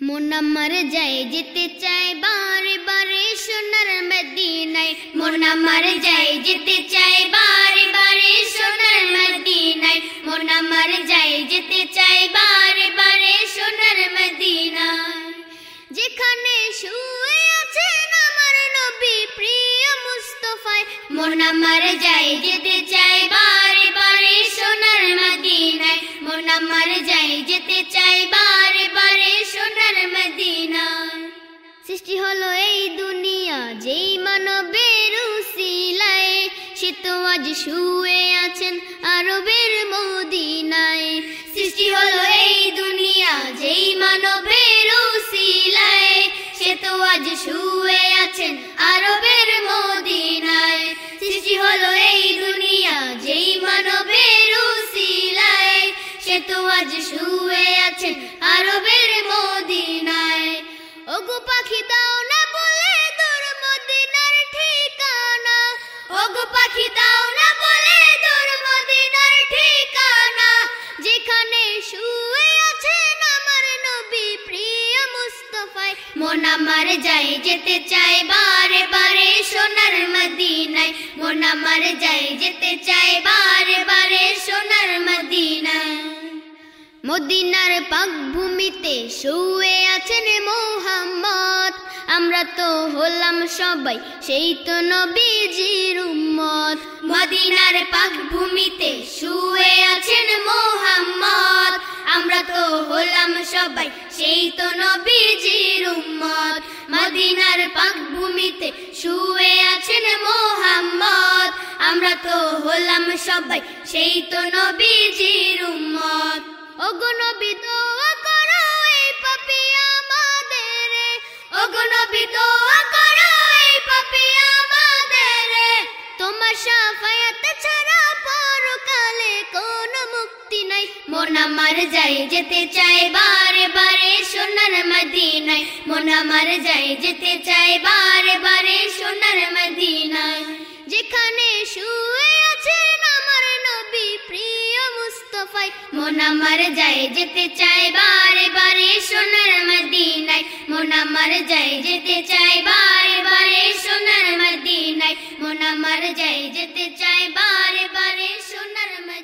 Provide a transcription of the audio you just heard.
আমার যাই যেতে চাই বারে বারে সোনার মদিনায়। মন আমার যাই যেতে চাই বারে বারে সোনার মদিনায়। মন আমার যাই যেতে চাই বারে বারে সোনার মদিনায়। যেখানে শুয়ে আছেন আমার নবী প্রিয় মুস্তফায়, মন আমার যাই যেতে চাই বারে বারে সোনার মদিনায়। মন আমার যাই যেতে চাই বারে সৃষ্টি হলো এই দুনিয়া, যেই মানবের উসিলায়। সে তো আজ শুয়ে আছেন আরবের মদিনায়। সৃষ্টি হলো এই দুনিয়া, যেই মানবের উসিলায়। সে তো আজ শুয়ে আছেন আরবের মদিনায়। সৃষ্টি হলো এই দুনিয়া, যেই মানবের উসিলায়। সে তো আজ শুয়ে আছেন আরবের মদিনায়। পাখি দাও না বলে তোর মদিনার ঠিকানা। ওগো পাখি দাও না বলে তোর মদিনার ঠিকানা। যেখানে শুয়ে আছেন আমার নবী প্রিয় মুস্তফায়। মন আমার যাই যেতে চাই বারে বারে সোনার মদিনায়। মন আমার যাই যেতে চাই বারে বারে সোনার মদিনার পাক ভূমিতে শুয়ে আছেন মোহাম্মদ। আমরা তো হলাম সবাই সেই তো নবীজির উম্মত। মদিনার পাক ভূমিতে শুয়ে আছেন মোহাম্মদ। আমরা তো হলাম সবাই সেই তো নবীজির উম্মত। মদিনার পাক ভূমিতে শুয়ে আছেন মোহাম্মদ। আমরা তো হলাম সবাই সেই তো নবীজির উম্মত। ওগো নবী দোয়া করো এই পাপী আমাদের। ওগো নবী দোয়া করো ছাড়া পরকালে কোনো মুক্তি নাই। মন আমার যাই যেতে চাই বারে বারে সোনার মদিনায়। মন আমার যাই যেতে চাই বারে বারে সোনার মদিনায়। যেখানে শুয়ে প্রিয় মুস্তফায় মন আমার যায় যেতে চাই বারে বারে সোনার মদিনায়। মন আমার যায় যেতে চাই বারে বারে সোনার মদিনায়। মন আমার যায় যেতে চাই বারে বারে সোনার মদিনায়